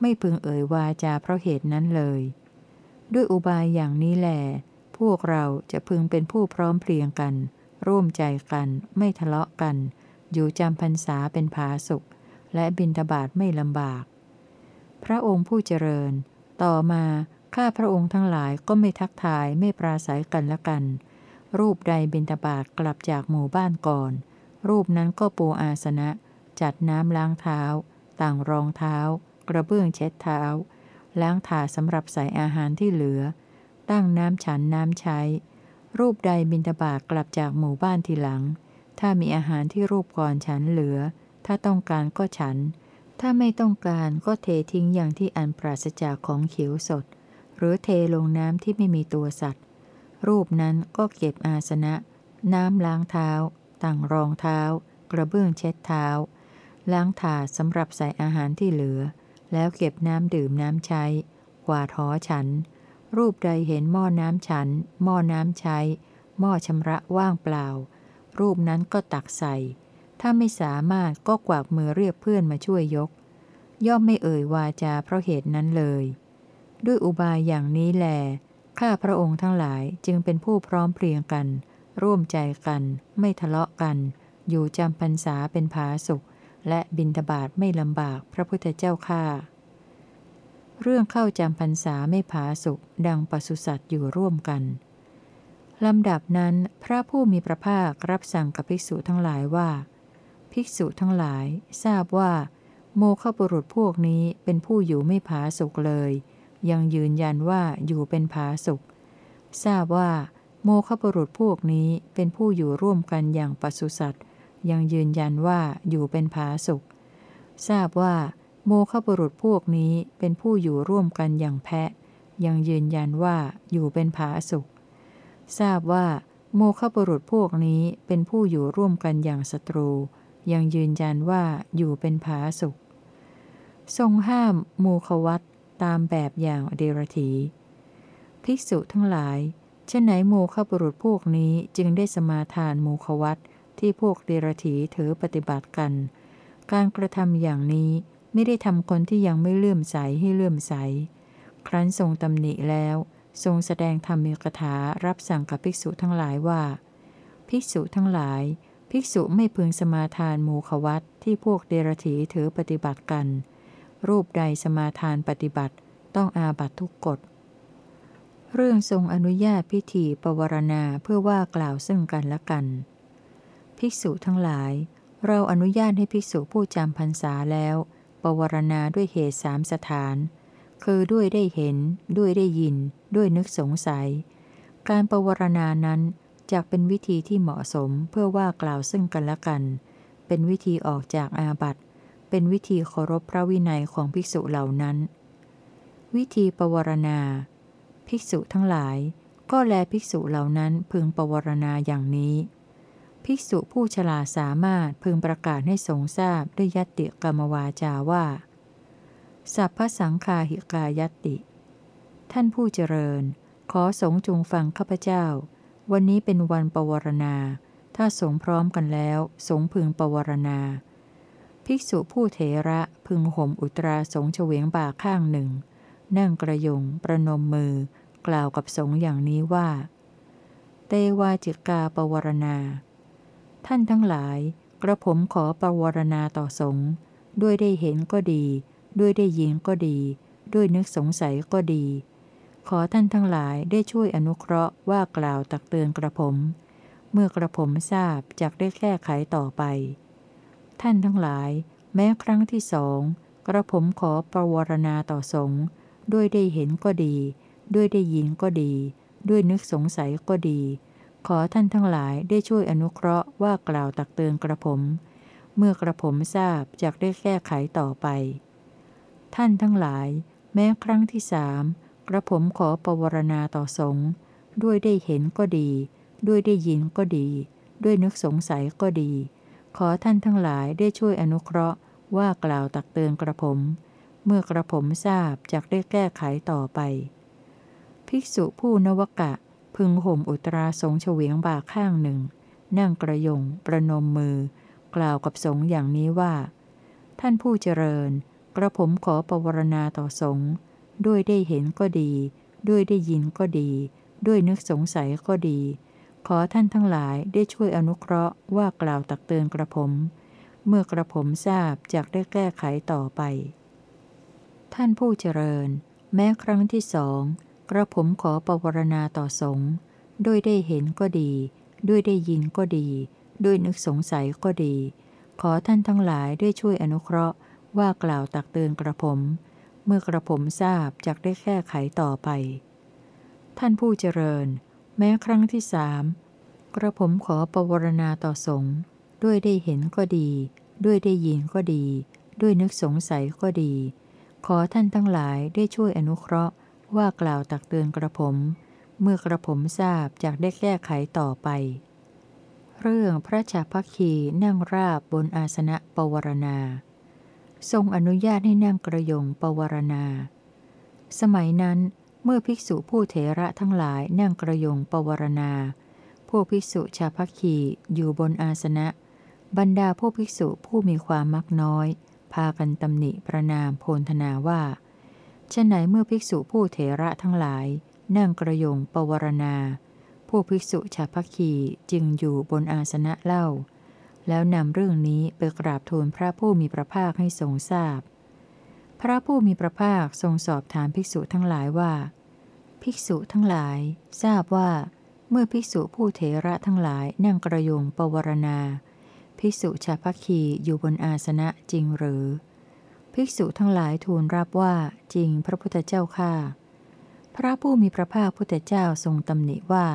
ไม่พึงเอ่ยวาจาเพราะเหตุนั้นเลย ด้วยอุบายอย่างนี้แหลพวกเราจะพึงเป็นผู้พร้อมเพรียงกัน ร่วมใจกัน ไม่ทะเลาะกัน อยู่จำพรรษาเป็นผาสุข และบินทบาทไม่ลำบาก พระองค์ผู้เจริญ ต่อมาข้าพระองค์ทั้งหลายก็ไม่ทักทายไม่ปราศัยกันละกัน รูปใดบินทบาทกลับจากหมู่บ้านก่อน รูปนั้นก็ปูอาสนะ จัดน้ำล้างเท้า ต่างรองเท้า กระเบื้องเช็ดเท้า ล้างถาสำหรับใส่อาหารที่เหลือ ตั้งน้ำฉันน้ำใช้ รูปใดบินทบาทกลับจากหมู่บ้านทีหลัง ถ้ามีอาหารที่รูปก่อนฉันเหลือ ถ้าต้องการก็ฉัน ถ้าไม่ต้องการก็เททิ้งอย่างที่อันปราศจากของเขียวสด หรือเทลงน้ำที่ไม่มีตัวสัตว์ รูปนั้นก็เก็บอาสนะ น้ำล้างเท้า ต่างรองเท้า กระเบื้องเช็ดเท้า ล้างถาสำหรับใส่อาหารที่เหลือ แล้วเก็บน้ำดื่มน้ำใช้ กวาดหอฉัน รูปใดเห็นหม้อน้ำฉัน หม้อน้ำใช้ หม้อชำระว่างเปล่า รูปนั้นก็ตักใส่ ถ้าไม่สามารถก็กวากมือเรียกเพื่อนมาช่วยยก ย่อมไม่เอ่ยวาจาเพราะเหตุนั้นเลย ด้วยอุบายอย่างนี้แล ข้าพระองค์ทั้งหลายจึงเป็นผู้พร้อมเพรียงกัน ร่วมใจกัน ไม่ทะเลาะกัน อยู่จำพรรษาเป็นผาสุข และบินทบาทไม่ลำบากพระพุทธเจ้าข้าเรื่องเข้าจำพรรษาไม่ผาสุขดังปศุสัตว์อยู่ร่วมกันลำดับนั้นพระผู้มีพระภาครับสั่งกับภิกษุทั้งหลายว่า ภิกษุทั้งหลายทราบว่า โมฆะบุรุษพวกนี้เป็นผู้อยู่ไม่ผาสุกเลย ยังยืนยันว่าอยู่เป็นผาสุกทราบว่า โมฆะบุรุษพวกนี้เป็นผู้อยู่ร่วมกันอย่างปศุสัตว์ ยังยืนยันว่าอยู่เป็นผาสุกทราบว่าโมฆะบุรุษพวกนี้เป็นผู้อยู่ร่วมกันอย่างแพะ ยังยืนยันว่าอยู่เป็นผาสุกทราบว่า โมฆะบุรุษพวกนี้เป็นผู้อยู่ร่วมกันอย่างศัตรู ยังยืนยันว่าอยู่เป็นผาสุกทรงห้ามโมฆวัตตามแบบอย่างเดรธีภิกษุทั้งหลายฉไหนโมฆะบุรุษพวกนี้จึงได้สมาทานโมฆวัต ที่พวกเดรธีถือปฏิบัติกัน การกระทำอย่างนี้ไม่ได้ทำคนที่ยังไม่เลื่อมใสให้เลื่อมใส ครั้นทรงตำหนิแล้ว ทรงแสดงธรรมีกถารับสั่งกับภิกษุทั้งหลายว่า ภิกษุทั้งหลาย ภิกษุไม่พึงสมาทานโมฆวัตที่พวกเดรธีถือปฏิบัติกัน รูปใดสมาทานปฏิบัติต้องอาบัตทุกกฎ เรื่องทรงอนุญาตพิธีปวารณาเพื่อว่ากล่าวซึ่งกันและกัน ภิกษุทั้งหลาย เราอนุญาตให้ภิกษุผู้จำพรรษาแล้ว ปวารณาด้วยเหตุสามสถาน คือด้วยได้เห็น ด้วยได้ยิน ด้วยนึกสงสัย การปวารณานั้นจกเป็นวิธีที่เหมาะสมเพื่อว่ากล่าวซึ่งกันและกัน เป็นวิธีออกจากอาบัติ เป็นวิธีเคารพพระวินัยของภิกษุเหล่านั้น วิธีปวารณา ภิกษุทั้งหลาย ก็แลภิกษุเหล่านั้นพึงปวารณาอย่างนี้ ภิกษุผู้ฉลาดสามารถพึงประกาศให้สงทราบด้วยยติกรรมวาจาว่า สัพพสังคาหิกายติ ท่านผู้เจริญ ขอสงจงฟังข้าพเจ้า วันนี้เป็นวันปวารณา ถ้าสงพร้อมกันแล้ว สงพึงปวารณา ภิกษุผู้เถระพึงห่มอุตราสงเฉวงบ่าข้างหนึ่ง นั่งกระยงประนมมือ กล่าวกับสงอย่างนี้ว่า เตวาจิกาปวารณา ท่านทั้งหลาย กระผมขอประวรณาต่อสงด้วยได้เห็นก็ดี ด้วยได้ยินก็ดี ด้วยนึกสงสัยก็ดี ขอท่านทั้งหลายได้ช่วยอนุเคราะห์ว่ากล่าวตักเตือนกระผม เมื่อกระผมทราบจกได้แก้ไขต่อไป ท่านทั้งหลาย แม้ครั้งที่สองกระผมขอประวรณาต่อสงฆ์ด้วยได้เห็นก็ดี ด้วยได้ยินก็ดี ด้วยนึกสงสัยก็ดี ขอท่านทั้งหลายได้ช่วยอนุเคราะห์ว่ากล่าวตักเตือนกระผม เมื่อกระผมทราบจกได้แก้ไขต่อไป ท่านทั้งหลาย แม้ครั้งที่สามกระผมขอปวารณาต่อสงฆ์ด้วยได้เห็นก็ดี ด้วยได้ยินก็ดี ด้วยนึกสงสัยก็ดี ขอท่านทั้งหลายได้ช่วยอนุเคราะห์ว่ากล่าวตักเตือนกระผม เมื่อกระผมทราบจากได้แก้ไขต่อไป ภิกษุผู้นวกะ พึงห่มอุตราสงเฉวียงบ่าข้างหนึ่ง นั่งกระยง ประนมมือ กล่าวกับสงอย่างนี้ว่า ท่านผู้เจริญ กระผมขอปวารณาต่อสงด้วยได้เห็นก็ดี ด้วยได้ยินก็ดี ด้วยนึกสงสัยก็ดี ขอท่านทั้งหลายได้ช่วยอนุเคราะห์ว่ากล่าวตักเตือนกระผม เมื่อกระผมทราบจากได้แก้ไขต่อไป ท่านผู้เจริญ แม้ครั้งที่สอง กระผมขอปวารณาต่อสงฆ์ด้วยได้เห็นก็ดี ด้วยได้ยินก็ดี ด้วยนึกสงสัยก็ดี ขอท่านทั้งหลายได้ช่วยอนุเคราะห์ว่ากล่าวตักเตือนกระผม เมื่อกระผมทราบจากได้แก้ไขต่อไป ท่านผู้เจริญ แม้ครั้งที่สามกระผมขอปวารณาต่อสงฆ์ด้วยได้เห็นก็ดี ด้วยได้ยินก็ดี ด้วยนึกสงสัยก็ดี ขอท่านทั้งหลายได้ช่วยอนุเคราะห์ ว่ากล่าวตักเตือนกระผม เมื่อกระผมทราบจากได้แก้ไขต่อไป เรื่องพระชาพัคีนั่งราบบนอาสนะปวารณา ทรงอนุญาตให้นั่งกระยงปวารณา สมัยนั้นเมื่อภิกษุผู้เถระทั้งหลายนั่งกระยงปวารณาพวกภิกษุชาพักคีอยู่บนอาสนะ บรรดาพวกภิกษุผู้มีความมักน้อย พากันตำหนิประนามโพนธนาว่า ฉะไหนเมื่อภิกษุผู้เถระทั้งหลาย นั่งกระยงปวารณาพวกภิกษุชาพักคีจึงอยู่บนอาสนะเล่า แล้วนำเรื่องนี้ไปกราบทูลพระผู้มีพระภาคให้ทรงทราบพพระผู้มีพระภาคทรงสอบถามภิกษุทั้งหลายว่า ภิกษุทั้งหลายทราบว่า เมื่อภิกษุผู้เถระทั้งหลายนั่งกระยงปวารณา ภิกษุชาพัคีอยู่บนอาสนะจริงหรือ ภิกษุทั้งหลายทูลรับว่าจริงพระพุทธเจ้าข้าพระผู้มีพระภาคพุทธเจ้าทรงตำหนิว่า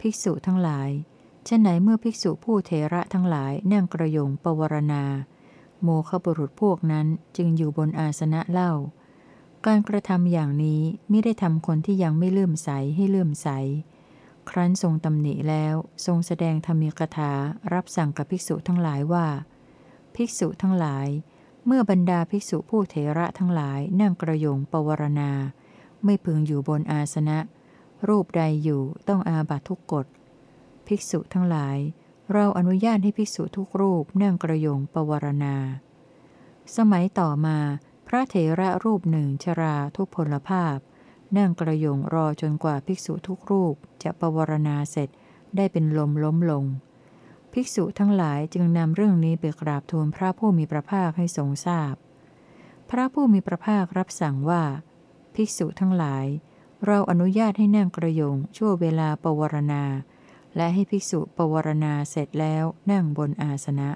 ภิกษุทั้งหลายฉะไหนเมื่อภิกษุผู้เทระทั้งหลายนั่งกระยงปวารณา โมขบุรุษพวกนั้นจึงอยู่บนอาสนะเล่า การกระทำอย่างนี้ไม่ได้ทำคนที่ยังไม่เลื่อมใสให้เลื่อมใส ครั้นทรงตำหนิแล้วทรงแสดงธรรมีกถารับสั่งกับภิกษุทั้งหลายว่า ภิกษุทั้งหลาย เมื่อบรรดาภิกษุผู้เทระทั้งหลายนั่งกระยงปวารณา ไม่พึงอยู่บนอาสนะ รูปใดอยู่ต้องอาบัตทุกกฎ ภิกษุทั้งหลาย เราอนุญาตให้ภิกษุทุกรูปนั่งกระยงปวารณา สมัยต่อมาพระเถระรูปหนึ่งชราทุพพลภาพ นั่งกระยงรอจนกว่าภิกษุทุกรูปจะปวารณาเสร็จได้เป็นลมล้มลง ภิกษุทั้งหลายจึงนำเรื่องนี้ไปกราบทูลพระผู้มีพระภาคให้ทรงทราบพพระผู้มีพระภาครับสั่งว่า ภิกษุทั้งหลาย เราอนุญาตให้นั่งกระยงชั่วเวลาปวารณา และให้ภิกษุปวารณาเสร็จแล้วนั่งบนอาสนะ